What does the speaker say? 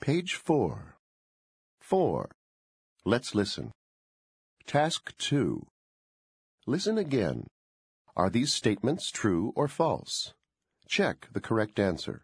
Page 4. 4. Let's listen. Task 2. Listen again. Are these statements true or false? Check the correct answer.